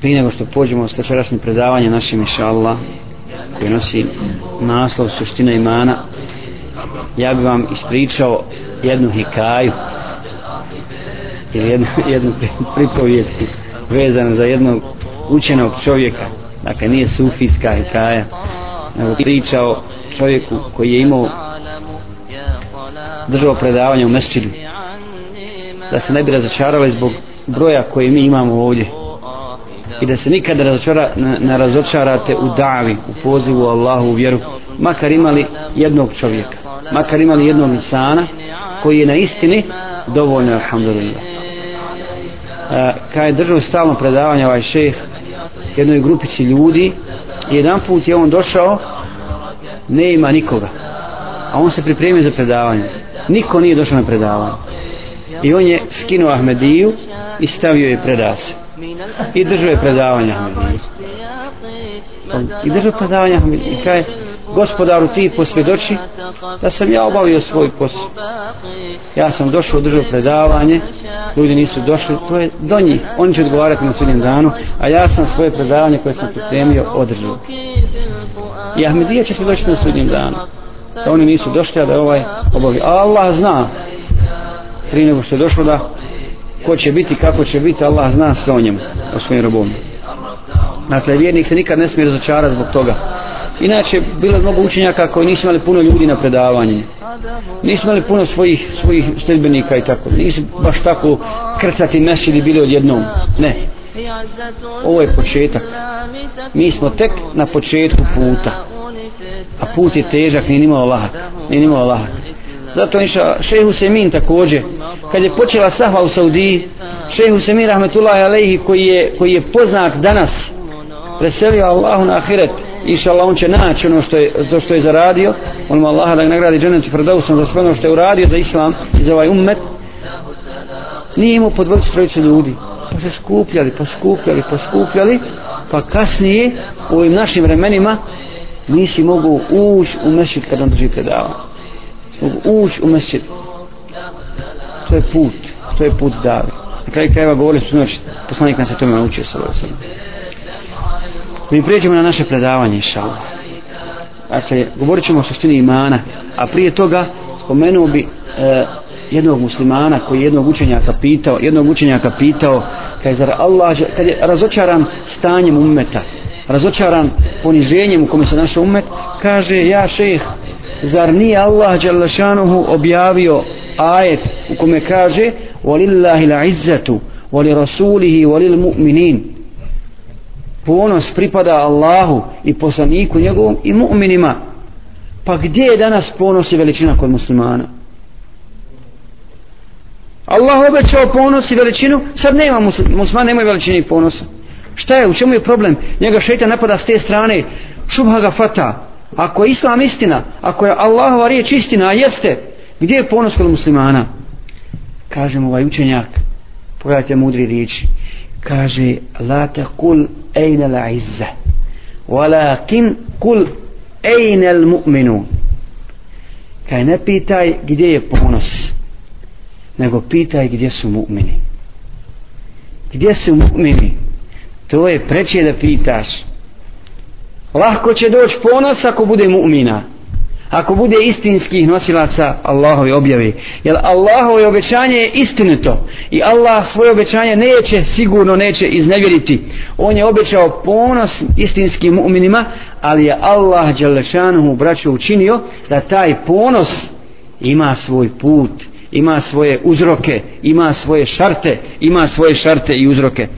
Prije nego što pođemo s večerasnim predavanjem našim inša Allah koji nosi naslov suština imana ja bi vam ispričao jednu hikaju ili jednu, jednu pripovijed vezanu za jednog učenog čovjeka. Dakle nije sufijska hikaja nego pričao čovjeku koji je imao držao predavanje u mesčinu da se ne bi razočarali zbog broja koje mi imamo ovdje i da se nikada razočara, ne, ne razočarate u davi, u pozivu Allahu u vjeru, makar imali jednog čovjeka, makar imali jednog insana koji je na istini dovoljno, alhamdulillah. E, kad je držao stalno predavanje ovaj šeh jednoj grupici ljudi, jedan put je on došao, ne ima nikoga, a on se pripremio za predavanje. Niko nije došao na predavanje. I on je skinuo Ahmediju i stavio je predase i držao je predavanja. I držao predavanja i kaj gospodaru ti posvjedoči da sam ja obavio svoj posao. Ja sam došao držao predavanje ljudi nisu došli to je do njih oni će odgovarati na sudnjem danu a ja sam svoje predavanje koje sam pripremio održao. I Ahmedija će svjedočiti na sudnjem danu da oni nisu došli a da je ovaj obavio. A Allah zna prije nego što je došlo da ko će biti, kako će biti, Allah zna sve o njemu, o svojim robom. Dakle, vjernik se nikad ne smije razočarati zbog toga. Inače, bilo je mnogo učenjaka koji nisu imali puno ljudi na predavanje. Nisu imali puno svojih, svojih sljedbenika i tako. Nisu baš tako krcati mesili bili odjednom. Ne. Ovo je početak. Mi smo tek na početku puta. A put je težak, nije nimao lahak. Nije nimao lahak zato inša šejh Husemin također kad je počela sahva u Saudiji šejh Husemin rahmetullahi alejhi koji je, koji je poznat danas preselio Allahu na ahiret inša Allah on će naći ono što je, to što je zaradio. On Allaha da ga nagradi dženetu Ferdausom za sve ono što je uradio za Islam i za ovaj ummet. Nije imao po dvojicu trojicu ljudi. Pa se skupljali, pa skupljali, pa skupljali pa kasnije u ovim našim vremenima nisi mogu ući u mešit kad on drži predavanje mogu ući u mesjid. To je put to je put dave na kraju krajeva govorili su noć poslanik nas je tome naučio sa ovo mi prijeđemo na naše predavanje inšallah. Dakle govorit ćemo o suštini imana a prije toga spomenuo bi e, jednog muslimana koji jednog učenjaka pitao jednog učenjaka pitao kad je, zar Allah, kad je razočaran stanjem ummeta razočaran poniženjem u kome se našao ummet kaže ja šejh zar nije Allah Đalešanuhu objavio ajet u kome kaže walillahi la izzatu wali rasulihi walil mu'minin ponos pripada Allahu i poslaniku njegovom i mu'minima. Pa gdje je danas ponos i veličina kod muslimana? Allah obećao ponos i veličinu sad nema musliman nema veličine i ponosa. Šta je, u čemu je problem? Njega šeita napada s te strane šubha ga fata ako je islam istina ako je Allahova riječ istina a jeste gdje je ponos kod muslimana? Kaže mu ovaj učenjak pogledajte mudri riječi. Kaže la te kul ejne la izze walakin kul ejne al mu'minu kaj ne pitaj gdje je ponos nego pitaj gdje su mu'mini. Gdje su mu'mini? To je preće da pitaš. Lahko će doći ponos ako bude mu'mina. Ako bude istinskih nosilaca Allahove objave. Jer Allahove obećanje je istinito. I Allah svoje obećanje neće, sigurno neće iznevjeriti. On je obećao ponos istinskim mu'minima, ali je Allah Đalešanuhu braću učinio da taj ponos ima svoj put, ima svoje uzroke, ima svoje šarte, ima svoje šarte i uzroke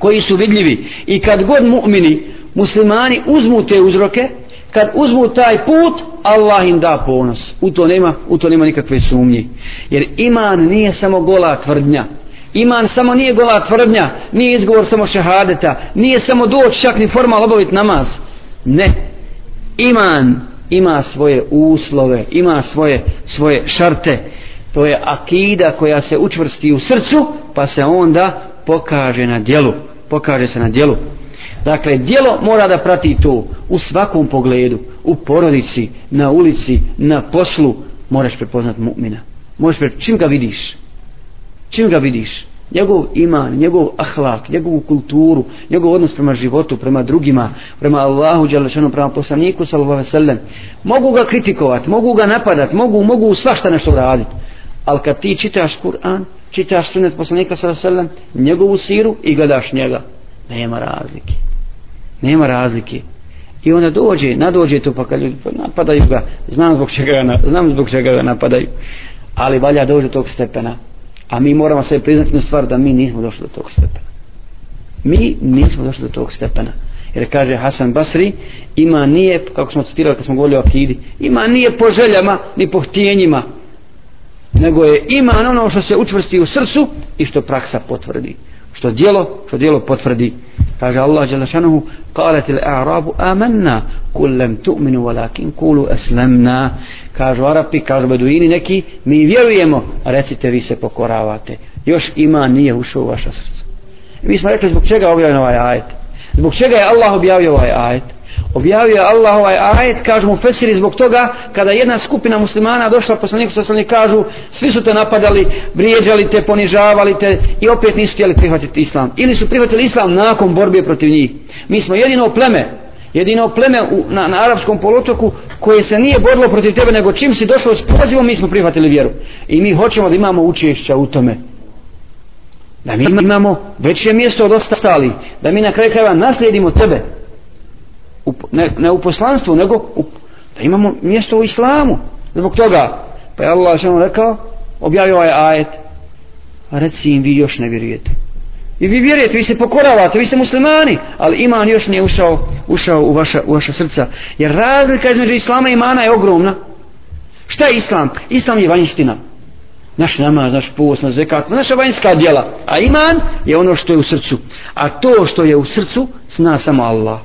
koji su vidljivi. I kad god mu'mini muslimani uzmu te uzroke kad uzmu taj put Allah im da ponos. U to nema, u to nema nikakve sumnje. Jer iman nije samo gola tvrdnja. Iman samo nije gola tvrdnja nije izgovor samo šehadeta nije samo doći čak ni formal obaviti namaz. Ne. Iman ima svoje uslove ima svoje, svoje šarte. To je akida koja se učvrsti u srcu pa se onda pokaže na djelu. Pokaže se na djelu. Dakle, dijelo mora da prati to u svakom pogledu, u porodici, na ulici, na poslu, moraš prepoznat mu'mina. Možeš pre... čim ga vidiš, čim ga vidiš, njegov iman, njegov ahlak, njegovu kulturu, njegov odnos prema životu, prema drugima, prema Allahu, Đalešanu, prema poslaniku, sallallahu sallam, mogu ga kritikovati, mogu ga napadati, mogu, mogu svašta nešto raditi. Ali kad ti čitaš Kur'an, čitaš sunet poslanika, sallallahu sallam, njegovu siru i gledaš njega, nema razlike. Nema razlike. I onda dođe, nadođe to pa kad ljudi napadaju ga, znam zbog čega ga, znam zbog čega ga napadaju, ali valja dođe do tog stepena A mi moramo sve priznati na stvar da mi nismo došli do tog stepena. Mi nismo došli do tog stepena. Jer kaže Hasan Basri, ima nije, kako smo citirali kad smo govorili o akidi, ima nije po željama ni po htjenjima, nego je ima ono što se učvrsti u srcu i što praksa potvrdi. Što dijelo, što dijelo potvrdi kaže Allah Đelešanohu kalet il a'rabu amanna kullem tu'minu walakin kulu eslemna kažu Arapi, kažu Beduini neki mi vjerujemo, recite vi se pokoravate. Još ima nije ušao u vaša srca. Mi smo rekli zbog čega objavljen ovaj ajet? Zbog čega je Allah objavio ovaj ajet? Objavio je Allah ovaj ajet, kažu mu Fesiri, zbog toga, kada jedna skupina muslimana došla poslaniku sa kažu, svi su te napadali, vrijeđali te, ponižavali te i opet nisu htjeli prihvatiti islam. Ili su prihvatili islam nakon borbe protiv njih. Mi smo jedino pleme, jedino pleme u, na, na arapskom polotoku koje se nije borilo protiv tebe nego čim si došao s pozivom mi smo prihvatili vjeru i mi hoćemo da imamo učešća u tome da mi imamo veće mjesto od ostali da mi na kraju krajeva naslijedimo tebe u, ne, ne u poslanstvu nego u, da imamo mjesto u islamu zbog toga pa je Allah što rekao objavio ovaj ajet a reci im vi još ne vjerujete I vi vjerujete, vi se pokoravate, vi ste muslimani, ali iman još nije ušao, ušao u, vaša, u vaša srca. Jer razlika između islama i imana je ogromna. Šta je islam? Islam je vanjština. Naš namaz, naš post, naš zekat, naša vanjska djela. A iman je ono što je u srcu. A to što je u srcu, zna samo Allah.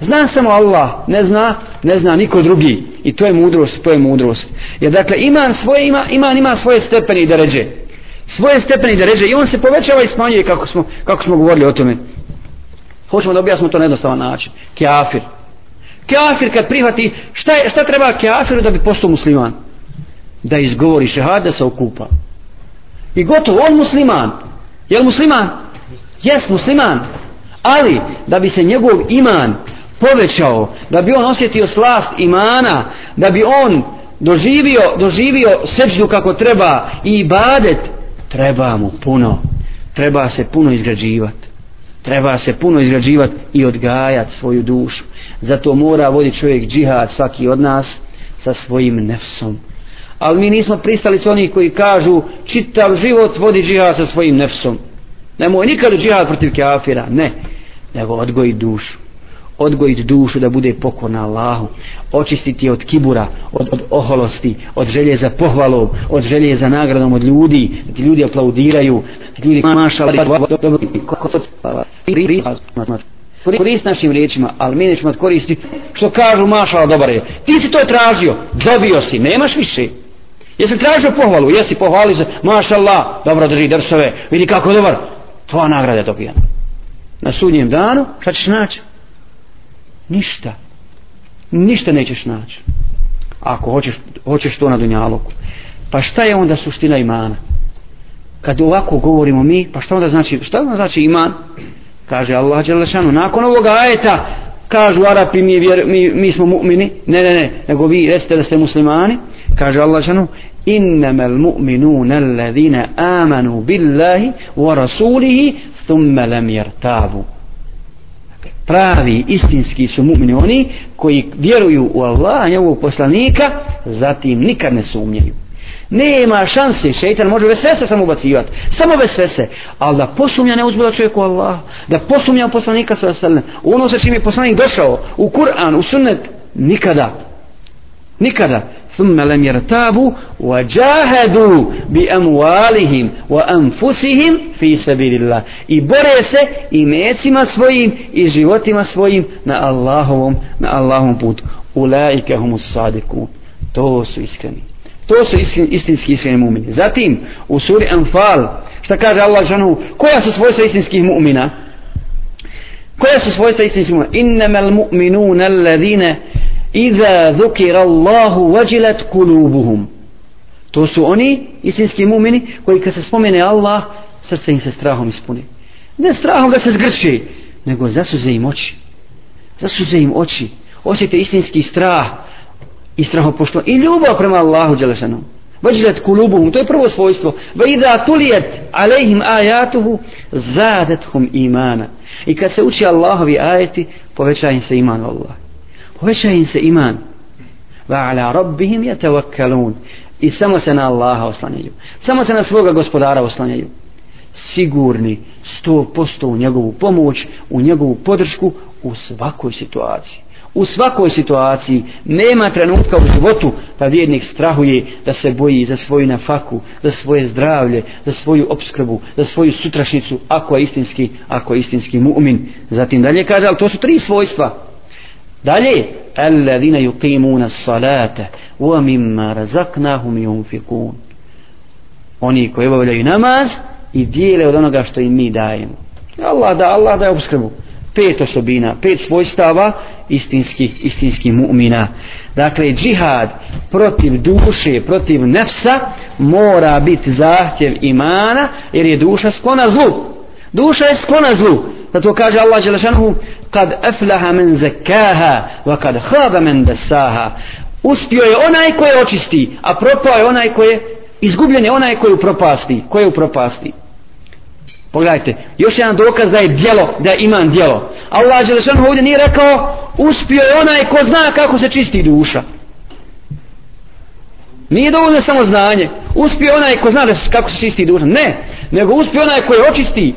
Zna samo Allah, ne zna, ne zna niko drugi. I to je mudrost, to je mudrost. Jer dakle, iman svoje ima, iman ima svoje stepeni i deređe. Svoje stepeni da reže i on se povećava i smanjuje kako smo, kako smo govorili o tome. Hoćemo da objasnimo to na jednostavan način. Kafir kafir kad prihvati šta, je, šta treba kafiru da bi postao musliman? Da izgovori šehad da se okupa. I gotovo on musliman. Je musliman? Jes musliman. Ali da bi se njegov iman povećao da bi on osjetio slast imana da bi on doživio, doživio seđu kako treba i ibadet treba mu puno. Treba se puno izgrađivati treba se puno izgrađivati i odgajati svoju dušu. Zato mora voditi čovjek džihad svaki od nas sa svojim nefsom. Ali mi nismo pristali s onih koji kažu čitav život vodi džihad sa svojim nefsom. Nemoj nikad džihad protiv kafira ne nego odgoji dušu odgojiti dušu da bude pokorna Allahu očistiti je od kibura od, od oholosti, od želje za pohvalom od želje za nagradom od ljudi da ti ljudi aplaudiraju da ti ljudi mašali, korist našim riječima ali mi nećemo koristi što kažu mašala dobar je ti si to tražio dobio si, nemaš više jesi tražio pohvalu, jesi pohvali se maša dobro drži drsove vidi kako dobar, tvoja nagrada je dobijena na sudnjem danu šta ćeš naći ništa. Ništa nećeš naći. Ako hoćeš, hoćeš to na dunjaloku pa šta je onda suština imana? Kad ovako govorimo mi pa šta onda znači šta onda znači iman? Kaže Allah Đelešanu nakon ovoga ajeta kažu Arapi mi, vjer, mi, mi smo mu'mini. Ne ne ne nego vi recite da ste muslimani. Kaže Allah Đelešanu innama al-mu'minun alladhina amanu billahi wa rasulihi thumma lam yartabu pravi istinski su mu'mini oni koji vjeruju u Allah, njegovog poslanika, zatim nikad ne sumnjaju. Nema šanse, šeitan može bez svese samo ubacivati, samo bez svese, ali da posumnja ne uzbila čovjeku Allah, da posumnja u poslanika sa sallam, u ono sa čim je poslanik došao, u Kur'an, u sunnet, nikada, nikada, ثم لم يرتابوا وجاهدوا بأموالهم وأنفسهم في سبيل الله i bore se i mecima svojim i životima svojim na Allahovom na Allahovom putu ulaika humus sadiku to su iskreni to su iskreni, istinski iskreni mu'mini zatim u suri Anfal šta kaže Allah žanu koja su svojstva istinskih mu'mina koja su svojstva istinskih mu'mina innamal mu'minuna alladhina Iza zukira Allahu wajilat kulubuhum. To su oni istinski mumini koji kad se spomene Allah, srce im se strahom ispuni. Ne strahom da se zgrče, nego zasuze im oči. Zasuze im oči. Osjete istinski strah i strahopošto i ljubav prema Allahu Đelešanom. Vađilet kulubuhum, to je prvo svojstvo. Va idha tulijet alejhim ajatuhu, zadethum imana. I kad se uči Allahovi ajeti, poveća im se iman Allah. Poveća im se iman. Va ala rabbihim yatawakkalun. I samo se na Allaha oslanjaju. Samo se na svoga gospodara oslanjaju. Sigurni sto posto u njegovu pomoć, u njegovu podršku u svakoj situaciji u svakoj situaciji nema trenutka u životu da vjernik strahuje da se boji za svoju nafaku, za svoje zdravlje, za svoju obskrbu, za svoju sutrašnicu, ako je istinski, ako je istinski mu'min. Zatim dalje kaže, ali to su tri svojstva. Dalje, alladhina yuqimuna salata wa mimma razaqnahum yunfiqun. Oni koji obavljaju namaz i dijele od onoga što im mi dajemo. Allah da, Allah da obskrbu pet osobina, pet svojstava istinskih, istinskih mu'mina. Dakle, džihad protiv duše, protiv nefsa, mora biti zahtjev imana, jer je duša sklona zlu. Duša je sklona zlu. Zato kaže Allah Đelešanhu, kad aflaha men zekaha, wa kad haba men desaha. Uspio je onaj koje očisti, a propao je onaj koje izgubljen je onaj koji upropasti, u propasti. Koji je u propasti. Pogledajte, još jedan dokaz da je djelo, da je iman djelo. Allah Đelešanhu ovdje nije rekao, uspio je onaj ko zna kako se čisti duša. Nije dovoljno samo znanje. Uspio onaj ko zna da se, kako se čisti duša. Ne, nego uspio onaj koji očisti,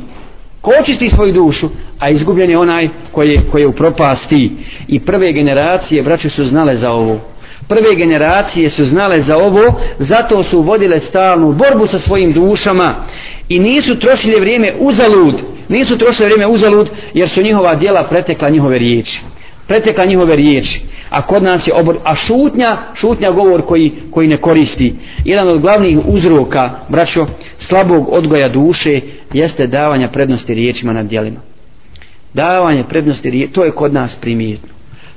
ko očisti svoju dušu, a izgubljen je onaj koji koji je u propasti. I prve generacije, braće, su znale za ovo. Prve generacije su znale za ovo, zato su vodile stalnu borbu sa svojim dušama i nisu trošile vrijeme uzalud nisu trošile vrijeme uzalud jer su njihova dijela pretekla njihove riječi pretekla njihove riječi a kod nas je obor a šutnja šutnja govor koji, koji ne koristi jedan od glavnih uzroka braćo slabog odgoja duše jeste davanja prednosti riječima nad djelima. Davanje prednosti riječi to je kod nas primjetno.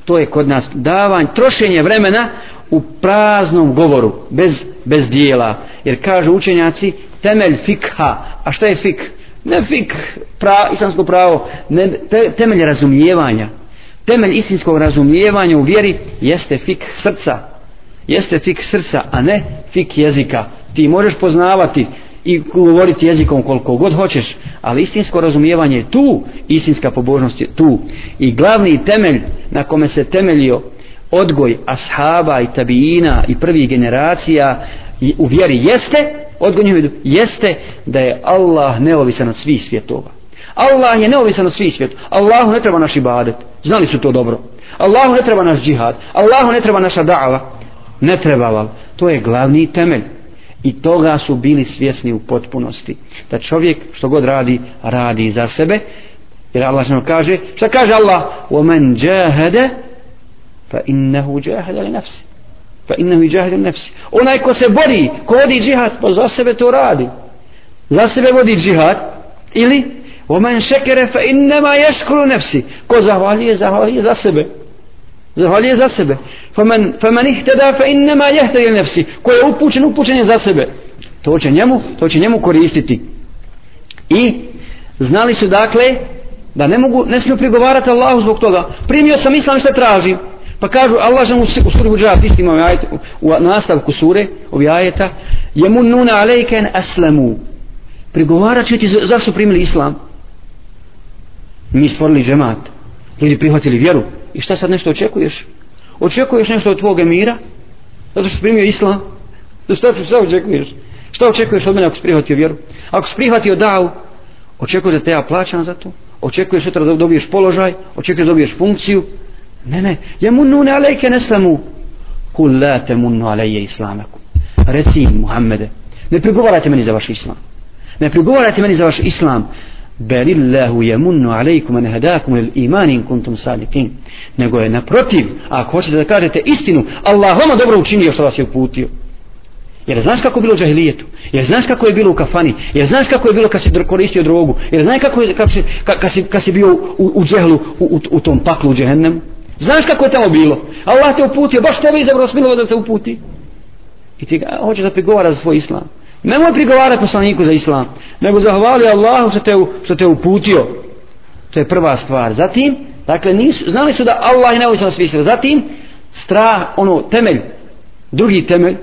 To je kod nas davanje trošenje vremena u praznom govoru bez, bez dijela. Jer kažu učenjaci temelj fikha. A šta je fik ne fik pra, islamsko pravo ne, te, temelj razumijevanja. Temelj istinskog razumijevanja u vjeri jeste fik srca. Jeste fik srca a ne fik jezika. Ti možeš poznavati i govoriti jezikom koliko god hoćeš ali istinsko razumijevanje je tu istinska pobožnost je tu i glavni temelj na kome se temeljio odgoj ashaba i tabijina i prvih generacija u vjeri jeste odgoj njihovi jeste da je Allah neovisan od svih svjetova. Allah je neovisan od svih svjetova. Allahu ne treba naš ibadet. Znali su to dobro. Allahu ne treba naš džihad. Allahu ne treba naša da'ava. Ne treba val. To je glavni temelj. I toga su bili svjesni u potpunosti. Da čovjek što god radi, radi za sebe. Jer Allah što kaže, šta kaže Allah? وَمَنْ جَاهَدَ فَإِنَّهُ جَاهَدَ لِنَفْسِ fa innahu jahidu nafsi onaj ko se bori ko vodi džihad pa za sebe to radi za sebe vodi džihad ili wa man shakara fa innama yashkuru nafsi ko zahvali zahvali za sebe zahvali za sebe. Faman, faman ihtada fa innama yahtadi nafsi. Ko je upućen upućen je za sebe. To će njemu to će njemu koristiti. I znali su dakle da ne mogu ne smiju prigovarati Allahu zbog toga. Primio sam islam što tražim. Pa kažu Allah žemu u suri Huđarat istim ovim ovaj ajet, u nastavku sure ovih ajeta. Jemununa alejken aslamu. Prigovarat će ti zašto primili islam. Mi stvorili džemat. Ljudi prihvatili vjeru i šta sad nešto očekuješ očekuješ nešto od tvoga mira zato što primio islam da šta, šta očekuješ šta očekuješ od mene ako si prihvatio vjeru ako si prihvatio davu očekuješ da te ja plaćam za to očekuješ sutra da dobiješ položaj očekuješ da dobiješ funkciju Ne, ne. Jemunnune alejke neslamu. Kul la temunnu aleje islamakum. Reci Muhammede. Ne prigovarajte meni za vaš islam. Ne prigovarajte meni za vaš islam. Belillahu yamunnu alejkum an hadakum lil iman in kuntum salikin. Nego je naprotiv, ako hoćete da kažete istinu, Allah vama dobro učinio što vas je uputio. Jer znaš kako je bilo u džahilijetu? Jer znaš kako je bilo u kafani? Jer znaš kako je bilo kad si koristio drogu? Jer znaš kako je kad si, kad si, kad si bio u, u džehlu, u, u, u tom paklu u džehennemu? Znaš kako je tamo bilo? Allah te uputio, baš tebe izabrao smilova da te uputi. i ti ga hoćeš da prigovara za svoj islam nemoj prigovarati poslaniku za islam nego zahvali Allahu što te, što te uputio to je prva stvar zatim dakle nisu, znali su da Allah je neovisno svi zatim strah ono temelj drugi temelj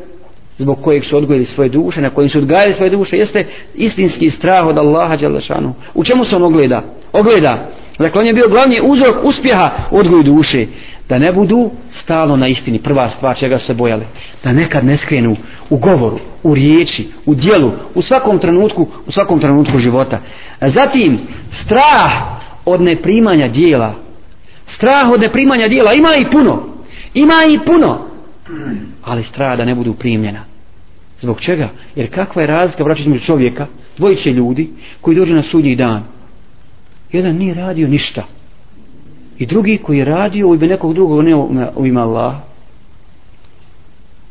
zbog kojeg su odgojili svoje duše, na kojim su odgajali svoje duše, jeste istinski strah od Allaha Đalešanu. U čemu se on ogleda? Ogleda. Dakle, on je bio glavni uzrok uspjeha odgoju duše. Da ne budu stalo na istini, prva stvar čega se bojali. Da nekad ne skrenu u govoru, u riječi, u dijelu, u svakom trenutku, u svakom trenutku života. Zatim, strah od neprimanja dijela. Strah od neprimanja dijela. Ima i puno. Ima i puno. Ali strah da ne budu primljena. Zbog čega? Jer kakva je razlika vraćati između čovjeka, dvojice ljudi koji dođu na sudnji dan. Jedan nije radio ništa. I drugi koji je radio u ime nekog drugog ne u ime Allah.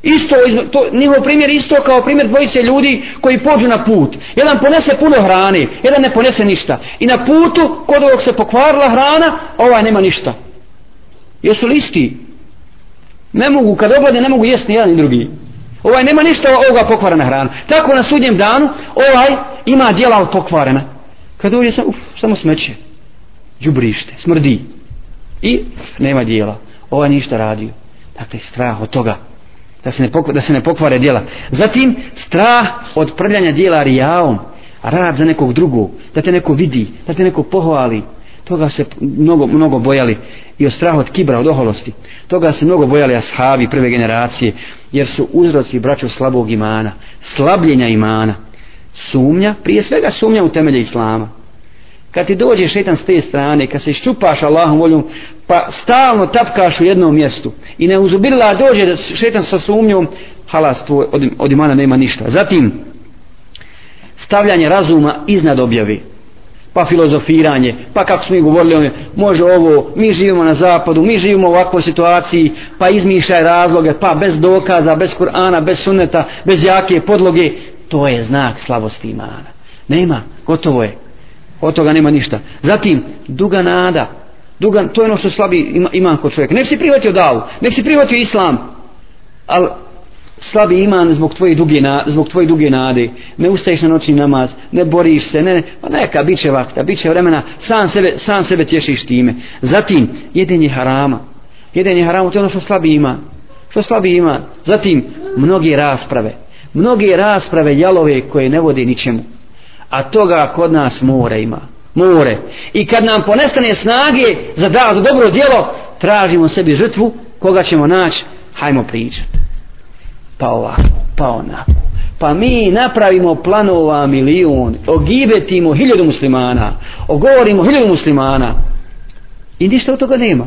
Isto, to, njihov primjer isto kao primjer dvojice ljudi koji pođu na put. Jedan ponese puno hrane, jedan ne ponese ništa. I na putu, kod ovog se pokvarila hrana, ovaj nema ništa. Jesu li isti? Ne mogu, kad oglade, ne mogu jesti ni jedan ni drugi. Ovaj nema ništa ovoga pokvarena hrana. Tako na sudnjem danu ovaj ima dijela od pokvarena. Kad dođe sam, uf, samo smeće. džubrište, smrdi. I nema dijela. Ova ništa radio. Dakle, strah od toga. Da se ne, pokvare, da se ne pokvare dijela. Zatim, strah od prljanja dijela rijaom. Rad za nekog drugog. Da te neko vidi. Da te neko pohvali toga se mnogo, mnogo bojali i od straha od kibra, od oholosti toga se mnogo bojali ashabi prve generacije jer su uzroci braću slabog imana slabljenja imana sumnja, prije svega sumnja u temelje islama. Kad ti dođe šetan s te strane kad se iščupaš Allahom voljom pa stalno tapkaš u jednom mjestu i ne uzubila dođe šetan sa sumnjom halas tvoj od, od imana nema ništa. Zatim stavljanje razuma iznad objave pa filozofiranje, pa kako smo i govorili ome, može ovo, mi živimo na zapadu, mi živimo u ovakvoj situaciji, pa izmišljaj razloge, pa bez dokaza, bez Kur'ana, bez sunneta, bez jake podloge, to je znak slabosti imana. Nema, gotovo je. Od toga nema ništa. Zatim, duga nada, duga, to je ono što slabi ima, ima kod čovjeka. Nek si prihvatio davu, nek si prihvatio islam, ali slabi iman zbog tvoje duge na, zbog tvoje duge nade ne ustaješ na noćni namaz ne boriš se ne pa neka biće vakta biće vremena sam sebe sam sebe tješiš time zatim jedenje harama jedenje harama to je ono što slabi iman. što slabi iman. zatim mnoge rasprave mnoge rasprave jalove koje ne vode ničemu a toga kod nas more ima more i kad nam ponestane snage za da za dobro djelo tražimo sebi žrtvu koga ćemo naći hajmo pričati pa ovako, pa onako. Pa mi napravimo planova milijun, ogibetimo hiljadu muslimana, ogovorimo hiljadu muslimana i ništa od toga nema.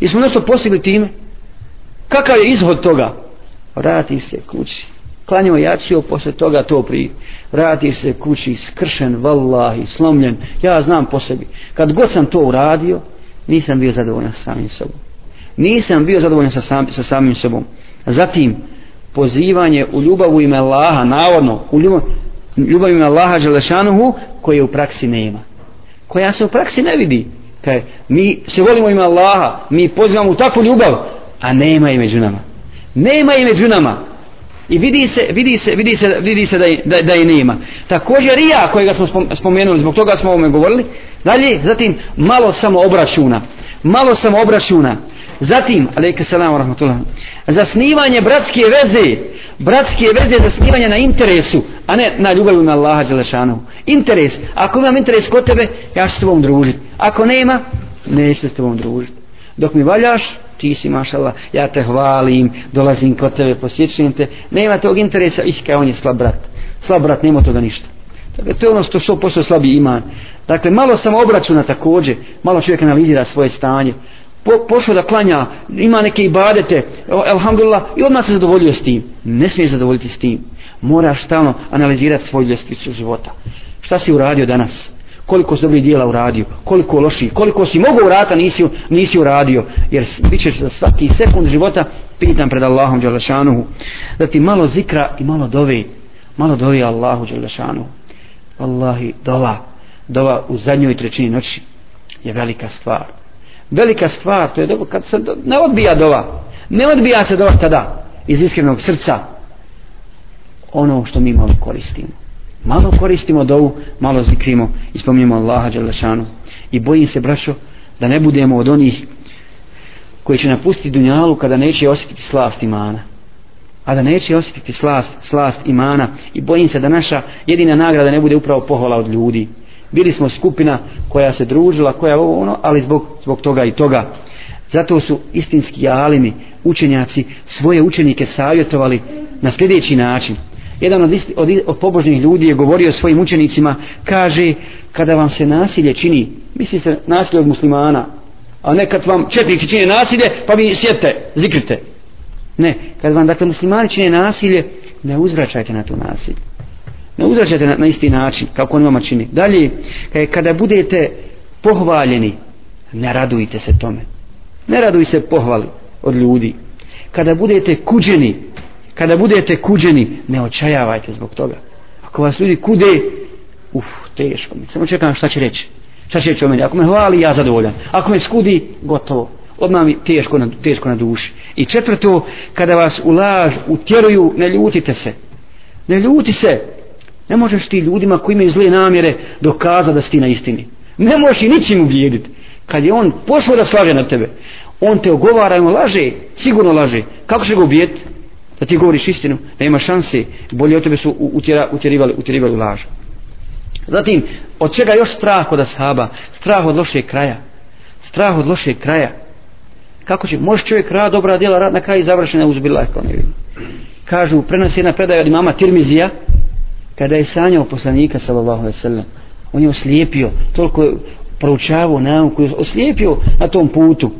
I smo nešto postigli time. Kakav je izhod toga? Vrati se kući klanjao jacio, posle toga to pri. Vrati se kući, skršen, vallahi, slomljen. Ja znam po sebi. Kad god sam to uradio, nisam bio zadovoljan sa samim sobom. Nisam bio zadovoljan sa, sam, sa samim sobom. Zatim, pozivanje u ljubavu ime Allaha, navodno, u ljubav, ljubav ime Allaha Želešanuhu, koje u praksi nema. Koja se u praksi ne vidi. Kaj, mi se volimo ime Allaha, mi pozivamo u takvu ljubav, a nema je među nama. Nema je među nama. I vidi se, vidi se, vidi se, vidi se da, da, da je nema. Također Rija, kojega smo spomenuli, zbog toga smo ovome govorili, dalje, zatim, malo samo obračuna. Malo samo obračuna. Zatim, alejka selam rahmetullah. Zasnivanje bratske veze, bratske veze zasnivanje na interesu, a ne na ljubavi na Allaha Đelešanu. Interes. Ako imam interes kod tebe, ja ću s tobom družiti. Ako nema, neću se s tobom družiti. Dok mi valjaš, ti si mašala, ja te hvalim, dolazim kod tebe, posjećujem te. Nema tog interesa, ih kao on je slab brat. Slab brat, nema toga ništa. Dakle, to je ono što što postoje slabi iman. Dakle, malo sam obračuna također, malo čovjek analizira svoje stanje po, pošao da klanja, ima neke ibadete, alhamdulillah, i odmah se zadovoljio s tim. Ne smiješ zadovoljiti s tim. Moraš stalno analizirati svoju ljestvicu života. Šta si uradio danas? Koliko si dobrih dijela uradio? Koliko loši? Koliko si mogu urata nisi, nisi uradio? Jer bit ćeš za svaki sekund života pitan pred Allahom Đalešanuhu. Da ti malo zikra i malo dove. Malo dove Allahu Đalešanuhu. Allahi, dova. Dova u zadnjoj trećini noći je velika stvar velika stvar, to je dobro, kad se do, ne odbija dova, ne odbija se dova tada, iz iskrenog srca, ono što mi malo koristimo malo koristimo dovu malo zikrimo i spominjemo Allaha Đalešanu i bojim se braćo da ne budemo od onih koji će napustiti dunjalu kada neće osjetiti slast imana. A da neće osjetiti slast, slast imana. I bojim se da naša jedina nagrada ne bude upravo pohvala od ljudi. Bili smo skupina koja se družila koja ovo ono ali zbog, zbog toga i toga. Zato su istinski alimi učenjaci svoje učenike savjetovali na sljedeći način jedan od, isti, od, od pobožnih ljudi je govorio svojim učenicima kaže kada vam se nasilje čini misli se nasilje od muslimana a ne kad vam četnici čine nasilje pa vi sjete, zikrite. Ne, kad vam dakle muslimani čine nasilje ne uzvraćajte na to nasilje. Ne uzvraćajte na, na isti način kako on vama čini dalje, kada budete pohvaljeni ne radujte se tome. Ne raduj se pohvali od ljudi. Kada budete kuđeni kada budete kuđeni ne očajavajte zbog toga. Ako vas ljudi kude uf, teško mi. Samo čekam šta će reći. Šta će reći o meni? Ako me hvali ja zadovoljan. Ako me skudi gotovo. Odmah mi teško na, teško na duši. I četvrto kada vas u laž utjeruju ne ljutite se. Ne ljuti se. Ne možeš ti ljudima koji imaju zle namjere dokazati da si ti na istini. Ne možeš i ničim ubijediti kad je on pošao da slaže na tebe on te ogovara i laže sigurno laže. Kako će ga ubijeti da ti govoriš istinu da ima šanse bolje od tebe su utjera, utjerivali, utjerivali laž zatim od čega još strah od ashaba? Strah od lošeg kraja. Strah od lošeg kraja. Kako će može čovjek rad dobra djela rad na kraju završena uzbila kao ne vidim kažu prenosi jedna predaja od imama Tirmizija kada je sanjao poslanika sallallahu alejhi ve sellem on je oslijepio toliko je proučavao nauku oslijepio na tom putu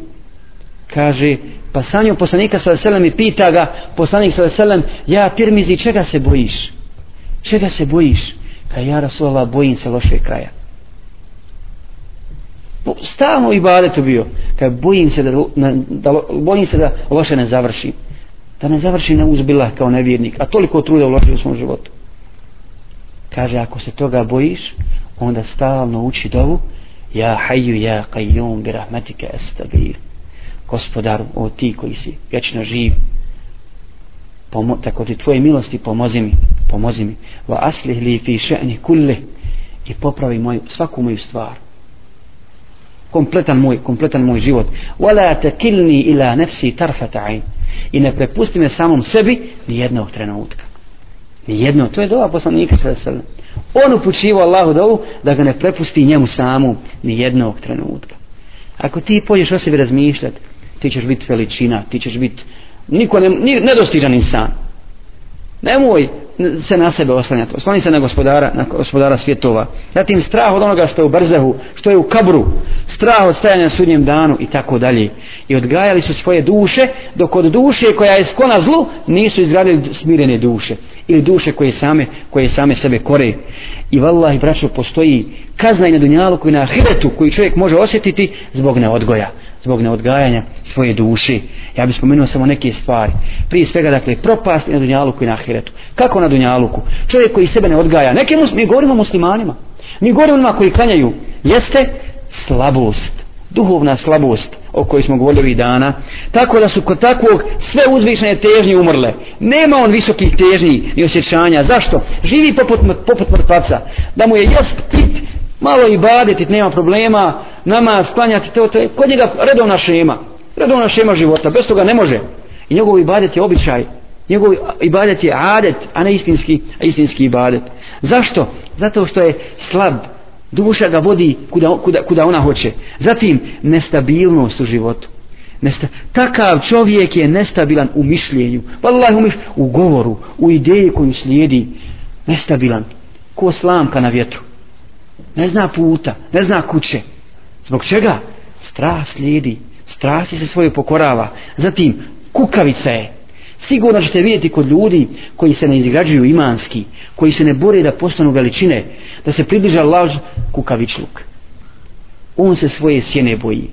kaže pa sanio poslanika sallallahu alejhi i pita ga poslanik sallallahu alejhi ja Tirmizi čega se bojiš? Čega se bojiš? Ka ja Rasulullah bojim se lošeg kraja. Stalno i badetu bio. Ka bojim se da, da, da, bojim se da loše ne završi da ne završi na uzbila kao nevjernik a toliko truda uloži u svom životu. Kaže ako se toga bojiš onda stalno uči dovu ja hayyu ja qayyum bi rahmatika astagir gospodaru o ti koji si vječno živ. Pomo, tako ti tvoje milosti pomozi mi pomozi mi. Wa aslih li fi sha'ni kulli i popravi moju svaku moju stvar. Kompletan moj kompletan moj život. Wala takilni ila nafsi tarfata ayn. I ne prepusti me samom sebi ni jednog trenutka. Ni jedno to je dova poslanika sallallahu alejhi on upućivo Allahu dovu da ga ne prepusti njemu samu ni jednog trenutka. Ako ti pođeš o sebi razmišljati ti ćeš biti veličina ti ćeš biti niko ne, nedostižan insan. Nemoj se na sebe oslanjati oslani se na gospodara na gospodara svjetova. Zatim strah od onoga što je u brzehu što je u kabru strah od stajanja na sudnjem danu i tako dalje. I odgajali su svoje duše dok od duše koja je sklona zlu nisu izgradili smirene duše ili duše koje same koje same sebe kore. I vallahi braćo postoji kazna i na dunjalu koji na ahiretu koji čovjek može osjetiti zbog neodgoja zbog neodgajanja svoje duše. Ja bih spomenuo samo neke stvari. Prije svega dakle propast na dunjaluku i na ahiretu. Kako na dunjaluku? Čovjek koji sebe ne odgaja. Neke mus, mi govorimo muslimanima. Mi govorimo onima koji klanjaju. Jeste slabost duhovna slabost o kojoj smo govorili ovih dana. Tako da su kod takvog sve uzvišene težnje umrle. Nema on visokih težnji ni osjećanja. Zašto? živi poput, poput mrtvaca. Da mu je jest pit malo i badetit, nema problema nama sklanjati to, to je kod njega redovna šema. Redovna šema života bez toga ne može. I njegov ibadet je običaj. Njegov ibadet je adet a ne istinski, a istinski ibadet. Zašto? zato što je slab. Duša ga vodi kuda, kuda, kuda ona hoće. Zatim nestabilnost u životu. Nesta, takav čovjek je nestabilan u mišljenju. Vallahi u, miš, u govoru u ideji koju slijedi. Nestabilan. Ko slamka na vjetru ne zna puta ne zna kuće. Zbog čega? Strah slijedi strasti se svoje pokorava. Zatim kukavica je. Sigurno ćete vidjeti kod ljudi koji se ne izgrađuju imanski koji se ne bore da postanu veličine da se približa laž kukavičluk on se svoje sjene boji.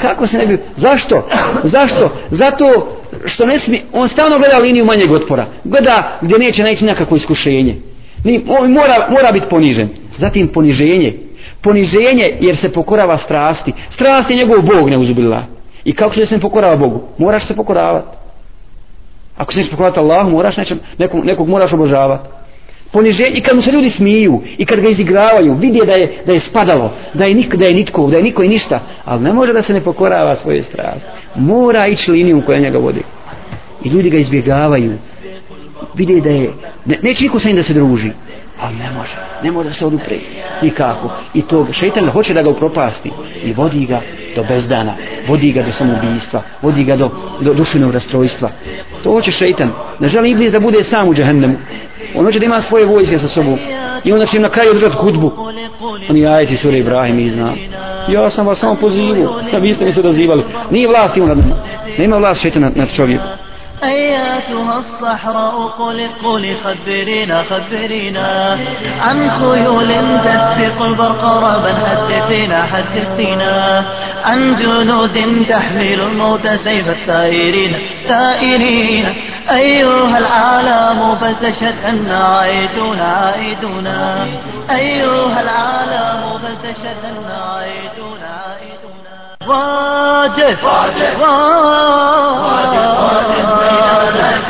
Kako se ne bi zašto? Zašto? Zato što ne smije on stalno gleda liniju manjeg otpora. Gleda gdje neće naći nekako iskušenje. Ni, on mora, mora biti ponižen zatim poniženje. Poniženje jer se pokorava strasti. Strast je njegov Bog ne uzubila i kako se ne pokorava Bogu? Moraš se pokoravati ako se ispokovati Allahu moraš nečem, nekog, nekog moraš obožavati poniženje i kad mu se ljudi smiju i kad ga izigravaju vidje da je, da je spadalo da je, nik, da je nitko, da je niko i ništa ali ne može da se ne pokorava svoje strasti. mora ići liniju koja njega vodi. I ljudi ga izbjegavaju. Vidi da je ne, neće niko sa njim da se druži ali ne može, ne može da se odupre nikako. I to šeitan hoće da ga upropasti i vodi ga do bezdana vodi ga do samoubistva vodi ga do, do duševnog rastrojstva. To hoće šeitan. Ne želi iblis da bude sam u džahennemu on hoće da ima svoje vojske sa sobom. I onda će im na kraju održati hudbu. Oni ajeti sura Ibrahim i znam ja sam vas samo pozivio, da vi ste mi se dozivali nije vlast ima nad nema vlast šeitan nad, nad čovjekom. أياتها الصحراء قل قل خبرينا خبرينا. عن خيول تسبق البرق ربا حدثينا حدثينا عن جنود تحمل الموت سيف الثائرين ثائرين أيها العالم فلتشهد أن عائدون عائدون أيها العالم فلتشهد أن عائدون عائدون واجب واجب واجب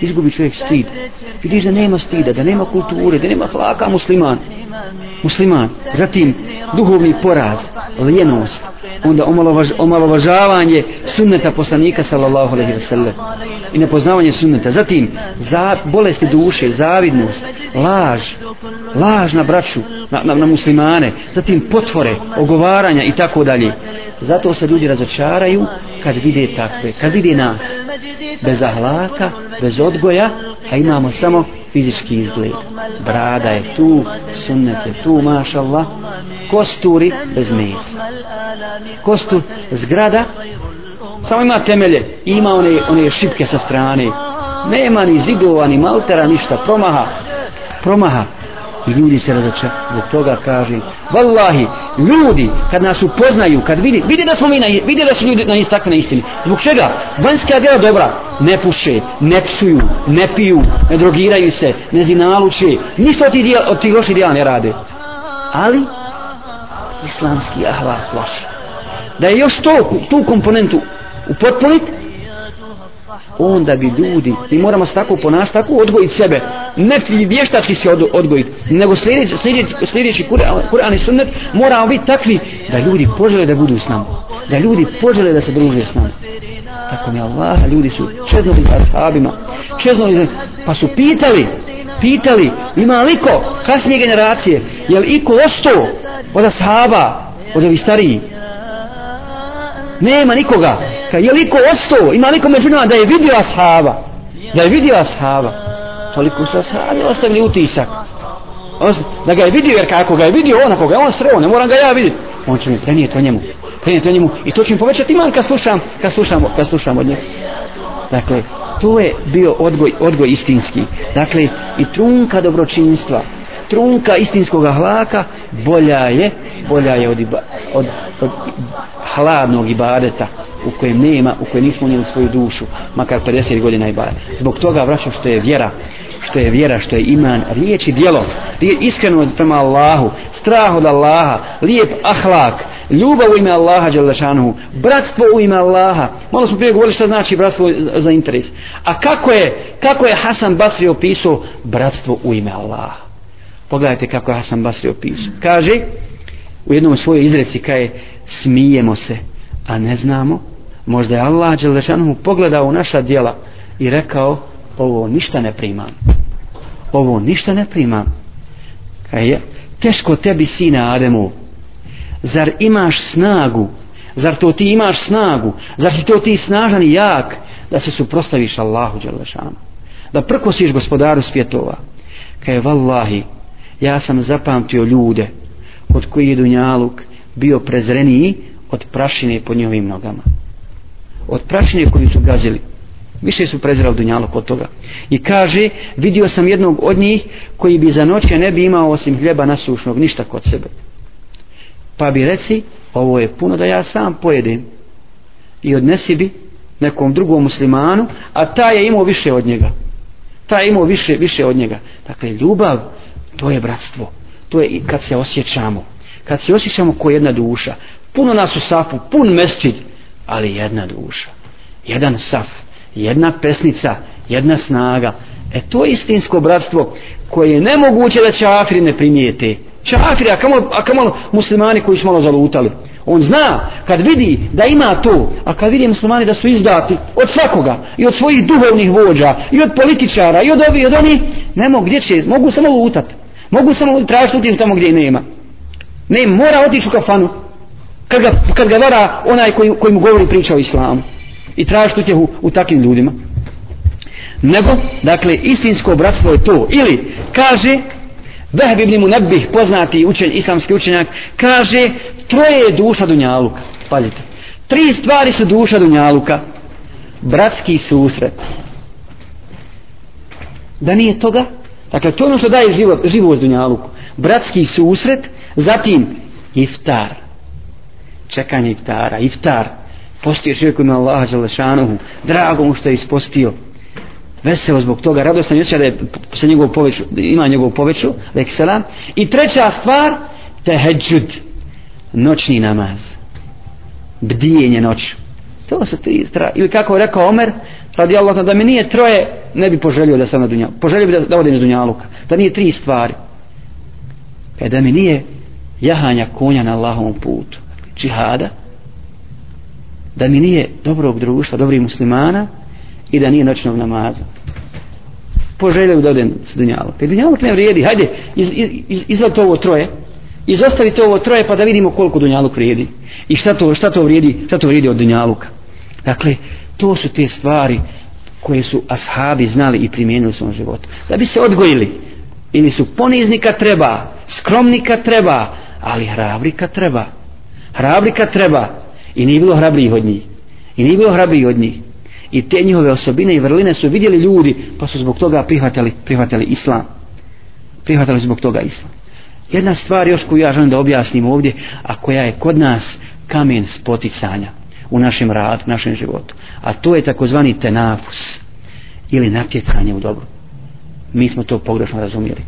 Izgubi čovjek stid. Vidiš da nema stida, da nema kulture, da nema hlaka musliman. Musliman. Zatim, duhovni poraz, ljenost, onda omalovaž, omalovažavanje sunneta poslanika sallallahu alaihi ve sellem i nepoznavanje sunneta. Zatim, za, bolesti duše, zavidnost, laž, laž na braću, na, na, na muslimane, zatim potvore, ogovaranja i tako dalje. Zato se ljudi razočaraju kad vide takve, kad vide nas bez ahlaka, bez odgoja, a imamo samo fizički izgled. Brada je tu, sunnet je tu, mašallah, Kosturi bez mesa. Kostur zgrada, samo ima temelje, ima one, one šipke sa strane. Nema ni zidova, ni maltera, ništa, promaha, promaha. I ljudi se razoče zbog toga kaže vallahi ljudi kad nas upoznaju kad vidi vidi da smo mi na vidi da su ljudi na istakve na istini. Zbog čega? Vanjska djela dobra ne puše ne psuju ne piju ne drogiraju se ne zinaluče. Ništa od tih, dijel, od tih loših djela ne rade. Ali islamski ahlak loš da je još to tu komponentu upotpunit onda bi ljudi mi moramo se tako ponašati tako odgojiti sebe. Ne vještački se od, odgojiti nego sljedeći, sljedeći, sljedeći Kur'an i sunnet moramo biti takvi da ljudi požele da budu s nama da ljudi požele da se druže s nama. Tako mi Allah ljudi su čeznuli za ashabima čeznuli pa su pitali pitali ima li ko kasnije generacije je li iko ostao od ashaba od ovih starijih? Nema nikoga. Kad je liko ostao ima liko među nama da je vidio ashaba. Da je vidio ashaba. Toliko su ashabi ostavili utisak. Da ga je vidio jer kako ga je vidio on ako ga je on sreo ne moram ga ja vidjeti on će mi prenijeti o njemu prenijeti o njemu. I to će mi povećati iman kad slušam kad slušam, kad slušam od njega. Dakle to je bio odgoj, odgoj istinski. Dakle i trunka dobročinstva trunka istinskog hlaka bolja je bolja je od, iba, od, od hladnog ibadeta u kojem nema, u kojem nismo unijeli svoju dušu makar 50 godina ibadet zbog toga vraćam što je vjera što je vjera, što je iman, riječ i djelo iskrenost prema Allahu strah od Allaha, lijep ahlak ljubav u ime Allaha Đalešanuhu, bratstvo u ime Allaha. Malo smo prije govorili šta znači bratstvo za interes. A kako je, kako je Hasan Basri opisao bratstvo u ime Allaha? Pogledajte kako Hasan Basri opisao. Kaže u jednom svojoj izreci kaže smijemo se a ne znamo. Možda je Allah Đelešanu pogledao u naša dijela i rekao ovo ništa ne primam. Ovo ništa ne primam. Kaje, teško tebi sina Ademu. Zar imaš snagu? Zar to ti imaš snagu? Zar si to ti snažan i jak da se suprostaviš Allahu Đelešanu da prkosiš gospodaru svjetova? Kaje, vallahi ja sam zapamtio ljude od koji je Dunjaluk bio prezreniji od prašine pod njihovim nogama. Od prašine koju su gazili. Više su prezirali dunjaluk od toga. I kaže vidio sam jednog od njih koji bi za noće ne bi imao osim hljeba nasušnog ništa kod sebe. Pa bi reci ovo je puno da ja sam pojedem i odnesi bi nekom drugom muslimanu a ta je imao više od njega. Ta je imao više, više od njega. Dakle ljubav to je bratstvo. To je kad se osjećamo. Kad se osjećamo ko jedna duša. Puno nas u safu, pun mesčid ali jedna duša. Jedan saf, jedna pesnica jedna snaga. E to je istinsko bratstvo koje je nemoguće da će Afri ne primijete čafiri, a kamo, a kamo muslimani koji su malo zalutali? On zna kad vidi da ima to a kad vidi muslimani da su izdati od svakoga i od svojih duhovnih vođa i od političara i od ovih od onih ne mogu gdje će mogu samo lutat. Mogu samo tražiti utim tamo gdje nema. Ne mora otići u kafanu kad ga, kad ga vara onaj koji, koji mu govori priča o islamu i tražiti utjehu u takvim ljudima. Nego dakle istinsko bratstvo je to. Ili kaže Vehb ibn Munabbih, poznati učen, islamski učenjak, kaže troje je duša Dunjaluka. Pazite. Tri stvari su duša Dunjaluka. Bratski susret. Da nije toga? Dakle, to je ono što daje život, život Dunjaluku. Bratski susret, zatim iftar. Čekanje iftara, iftar. Postio čovjek na Allaha Đalešanuhu. Drago mu što je ispostio veseo zbog toga, radosno je da je se njegov poveću, ima njegov poveću, leksela. I treća stvar, teheđud, noćni namaz. Bdijenje noću. To su tri stra... Ili kako je rekao Omer, radi Allah, da mi nije troje, ne bi poželio da sam na dunjalu. Poželio bi da, da odim iz dunjaluka. Da nije tri stvari. E da mi nije jahanja konja na Allahovom putu. Džihada. Da mi nije dobrog društva, dobrih muslimana, i da nije noćnog namaza. Poželjaju da odem s dunjalog te dunjalog ne vrijedi. Hajde iz, iz, iz, izvadite ovo troje izostavite ovo troje pa da vidimo koliko dunjalog vrijedi. I šta to, šta to vrijedi šta to vrijedi od dunjaluka. Dakle to su te stvari koje su ashabi znali i primijenili u svom životu. Da bi se odgojili ili su poniznika treba skromnika treba ali hrabrika treba. Hrabrika treba. I nije bilo hrabrih od njih. I nije bilo hrabrih od njih i te njihove osobine i vrline su vidjeli ljudi pa su zbog toga prihvatili, prihvatili islam. Prihvatili zbog toga islam. Jedna stvar još koju ja želim da objasnim ovdje a koja je kod nas kamen spoticanja u našem radu, u našem životu a to je takozvani tenafus ili natjecanje u dobru. Mi smo to pogrešno razumijeli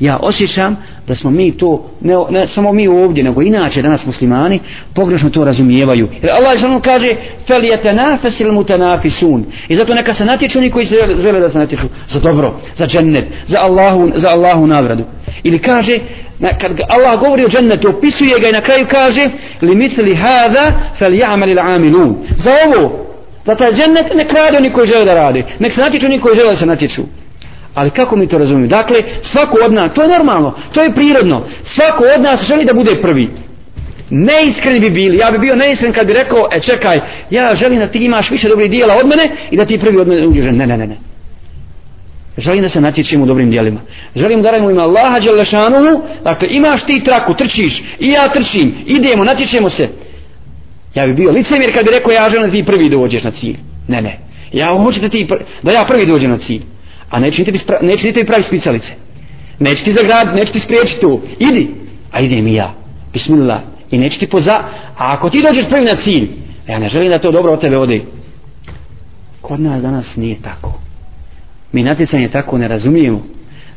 ja osjećam da smo mi to ne, ne samo mi ovdje nego inače danas muslimani pogrešno to razumijevaju. Jer Allah žalom kaže felijete nafesil mutanafisun. I zato neka se natječu oni koji žele, žele da se natječu. Za dobro, za džennet za Allahu, za Allahu nagradu. Ili kaže na, kad Allah govori o džennetu opisuje ga i na kraju kaže li mitli hada fel ja'mal il amilun. Za ovo za taj džennet nek krade oni koji žele da rade. Nek se natječu oni koji žele da se natječu. Ali kako mi to razumijemo? Dakle, svako od nas, to je normalno, to je prirodno. Svako od nas želi da bude prvi. Neiskreni bi bili. Ja bi bio neiskren kad bi rekao, e čekaj, ja želim da ti imaš više dobrih dijela od mene i da ti prvi od mene uđeš. Ne, ne, ne, ne. Želim da se natječem u dobrim dijelima. Želim da radimo ima Allaha Đelešanuhu. Dakle, imaš ti traku, trčiš i ja trčim. Idemo, natječemo se. Ja bi bio licemjer kad bi rekao, ja želim da ti prvi dođeš na cilj. Ne, ne. Ja hoću da, ti, da ja prvi dođem na cilj a neće ti, spra, neće ti pravi spicalice. Neće ti zagrad, neće ti spriječiti tu. Idi, a idem i ja. Bismillah, i neće ti poza a ako ti dođeš prvi na cilj ja ne želim da to dobro od tebe ode kod nas danas nije tako. Mi natjecanje tako ne razumijemo.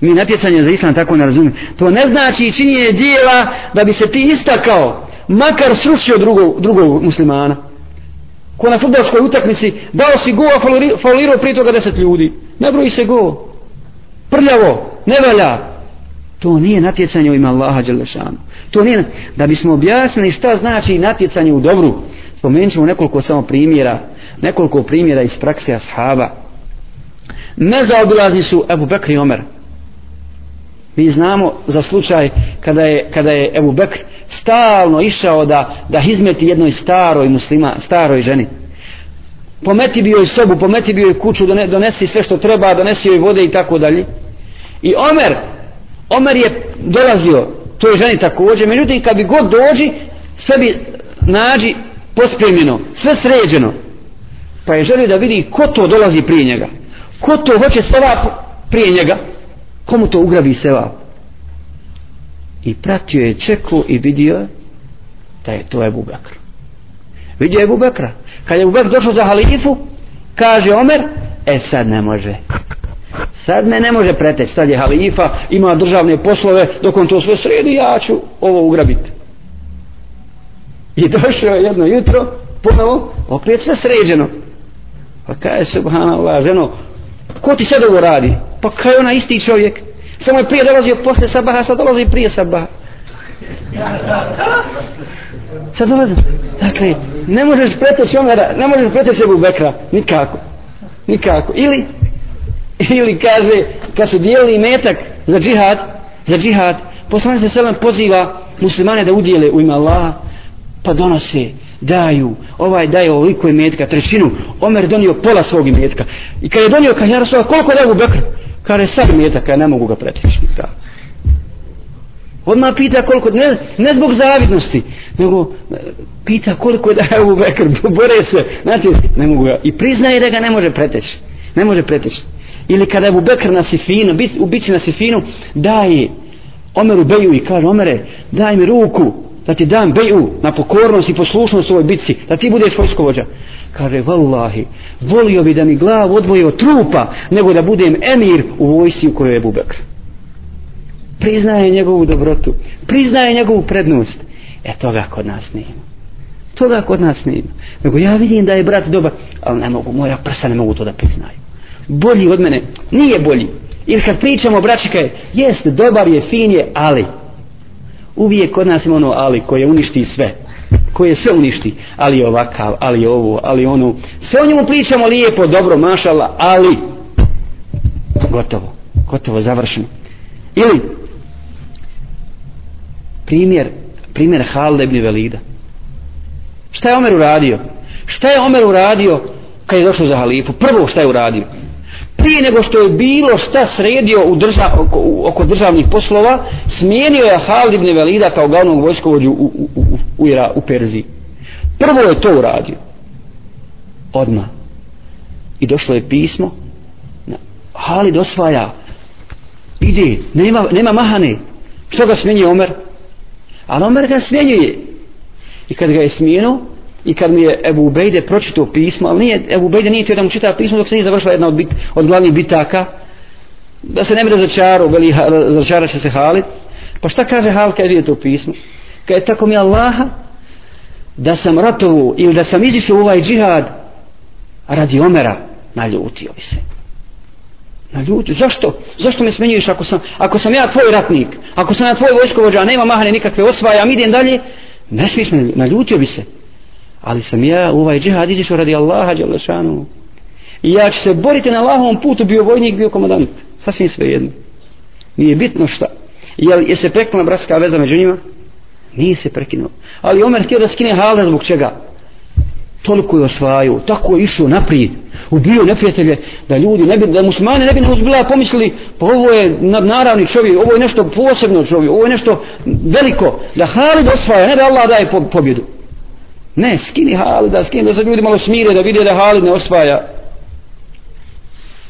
Mi natjecanje za islam tako ne razumijemo. To ne znači činjenje dijela da bi se ti istakao makar srušio drugog, drugog muslimana. Ko na futbolskoj utakmici dao si gol, faulirao prije toga deset ljudi nabroji se go. Prljavo, ne valja. To nije natjecanje u ime Allaha Đelešanu to nije da bismo objasnili šta znači natjecanje u dobru spomenut ćemo nekoliko samo primjera nekoliko primjera iz prakse ashaba. Nezaobilazni su Ebu Bekri i Omer. Mi znamo za slučaj kada je, kada je Ebu Bekr stalno išao da, da izmeti jednoj staroj muslima, staroj ženi pometi bi joj sobu, pometi bi joj kuću donesi sve što treba, donesi joj vode i tako dalje. I Omer Omer je dolazio toj ženi također, međutim kad bi god dođi sve bi nađi pospremljeno, sve sređeno. Pa je želio da vidi ko to dolazi prije njega. Ko to hoće sevap prije njega. Komu to ugrabi sevap. I pratio je čeklo i vidio da je to Ebu Bekr vidio je Ebu Bekra. Kad je Ebu došao za halifu kaže Omer e sad ne može. Sad me ne može preteći. Sad je halifa ima državne poslove dok on to sve sredi ja ću ovo ugrabiti i došao jedno jutro ponovo opet sve sređeno. Pa kaže subhanallah ženo ko ti sad ovo radi? Pa kaj ona isti čovjek. Samo je prije dolazio posle sabaha sad dolazi prije sabaha sad dolazim dakle ne možeš preteći omera ne možeš preteći Ebu bekra nikako nikako. Ili ili kaže kad su dijelili metak za džihad za džihad poslanik se selam poziva muslimane da udjele u ime Allaha pa donose daju ovaj daje ovoliko imetka trećinu. Omer donio pola svog imetka. I kad je donio kaže, ja rasula koliko daje u kaže sad imetak ja ne mogu ga preteći da odmah pita koliko ne, ne zbog zavidnosti nego e, pita koliko daje u Bekr bore se znači ne mogu ga i priznaje da ga ne može preteći ne može preteći ili kada je u Bekr na Sifinu bit, u bici na Sifinu daje Omeru Beju i kaže Omere daj mi ruku da ti dam beju na pokornost i poslušnost u ovoj bitci, da ti budeš vojskovođa. Kaže, vallahi, volio bi da mi glavu odvoje od trupa, nego da budem emir u vojsi u kojoj je Bubekr. Priznaje njegovu dobrotu, priznaje njegovu prednost. E toga kod nas nema. Toga kod nas nema. Nego ja vidim da je brat dobar, ali ne mogu, moja prsa ne mogu to da priznaju. Bolji od mene, nije bolji. Ili kad pričamo o braćika je, jeste, dobar je, fin je, ali uvijek kod nas ima ono ali koje uništi sve koje sve uništi ali ovakav, ali ovo, ali ono sve o njemu pričamo lijepo, dobro, mašala ali gotovo, gotovo, završeno ili primjer primjer Halda ibn Velida šta je Omer uradio šta je Omer uradio kad je došao za halifu prvo šta je uradio prije nego što je bilo šta sredio u drža, oko, oko državnih poslova, smijenio je Halid ibn Velida kao glavnog vojskovođu u, u, u, u, u Perziji. Prvo je to uradio. Odma. I došlo je pismo. Halid osvaja. Ide. Nema, nema mahane. Što ga smjenjuje Omer? Ali Omer ga smjenjuje. I kad ga je smijenuo, i kad mi je Ebu Ubejde pročitao pismo, ali nije, Ebu Ubejde nije htio da mu čita pismo dok se nije završila jedna od, bit, od glavnih bitaka, da se ne bi razočarao, veli razočarat će se Halid. Pa šta kaže Halid kad je to pismo? Kad je tako mi Allaha, da sam ratovu ili da sam izišao u ovaj džihad radi Omera, naljutio bi se. Naljutio. Zašto? Zašto me smenjuješ ako sam, ako sam ja tvoj ratnik, ako sam ja tvoj vojskovođa, nema mahane nikakve osvaja, a idem dalje, ne smiješ me, naljutio bi se. Ali sam ja u ovaj džihad izišao radi Allaha Đalešanu i ja ću se boriti na Allahovom putu bio vojnik, bio komandant sasvim sve jedno nije bitno šta. Je, je se prekinula bratska veza među njima? Nije se prekinuo. Ali Omer htio da skine halda zbog čega? Toliko je osvajao tako je išao naprijed ubio neprijatelje da ljudi ne bi, da musmane ne bi ne uzbila pomislili pa ovo je nadnaravni čovjek ovo je nešto posebno čovjek ovo je nešto veliko da Halid osvaja ne da Allah daje pobjedu Ne, skini Halid, da skini da se ljudi malo smire, da vide da Halid ne osvaja.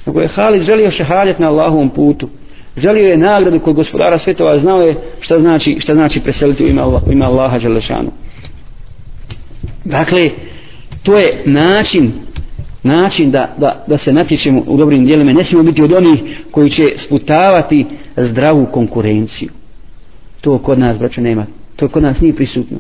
Nego je Halid želio šehadet na Allahovom putu. Želio je nagradu kod gospodara svetova, znao je šta znači, šta znači preseliti u ime, Allah, u ime Allaha Đelešanu. Dakle, to je način način da, da, da se natječemo u dobrim dijelima. Ne smijemo biti od onih koji će sputavati zdravu konkurenciju. To kod nas, braćo, nema. To kod nas nije prisutno.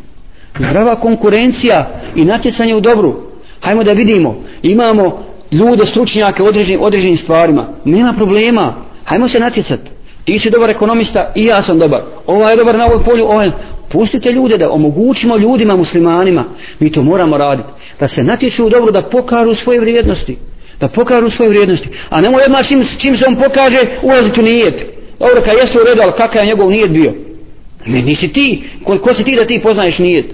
Zdrava konkurencija i natjecanje u dobru. Hajmo da vidimo. Imamo ljude stručnjake u određenim, određenim stvarima. Nema problema. Hajmo se natjecati ti si dobar ekonomista i ja sam dobar. Ovaj je dobar na ovoj polju ovaj pustite ljude da omogućimo ljudima muslimanima. Mi to moramo raditi. Da se natječu u dobro, da pokažu svoje vrijednosti. Da pokažu svoje vrijednosti. A nemoj odmah čim, čim se on pokaže ulaziti u nijet. Dobro kad jeste u redu ali kakav je njegov nijet bio? Ne nisi ti. Ko, ko si ti da ti poznaješ nijet?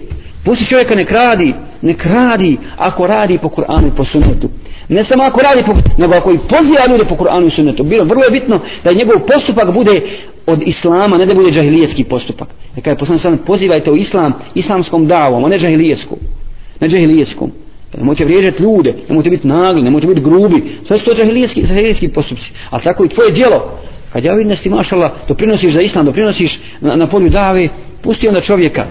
Pusti čovjeka ne kradi, ne kradi ako radi po Kur'anu i po sunnetu. Ne samo ako radi po, nego ako i poziva ljude po Kur'anu i sunnetu. Bilo, vrlo je bitno da njegov postupak bude od Islama, ne da bude džahilijetski postupak. Neka je poslani sam pozivajte u Islam, islamskom davom, a ne džahilijetskom. Ne džahilijetskom. E, nemojte vrijeđati ljude, nemojte biti nagli, nemojte biti grubi, sve su to džahilijski, džahilijski postupci, A tako i tvoje djelo, kad ja vidim da si mašala, doprinosiš za islam, doprinosiš na, na polju dave, pusti onda čovjeka,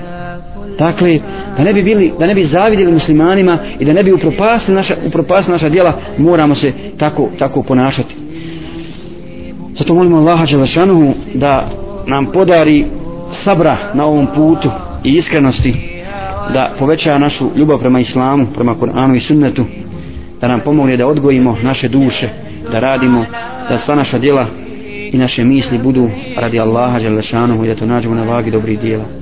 dakle, da ne bi bili, da ne bi zavidjeli muslimanima i da ne bi upropasili naša, upropasili naša djela, moramo se tako, tako ponašati. Zato molimo Allaha Đelešanuhu da nam podari sabra na ovom putu i iskrenosti da poveća našu ljubav prema islamu, prema Kur'anu i sunnetu, da nam pomogne da odgojimo naše duše, da radimo, da sva naša djela i naše misli budu radi Allaha Đelešanuhu i da to nađemo na vagi dobrih djela.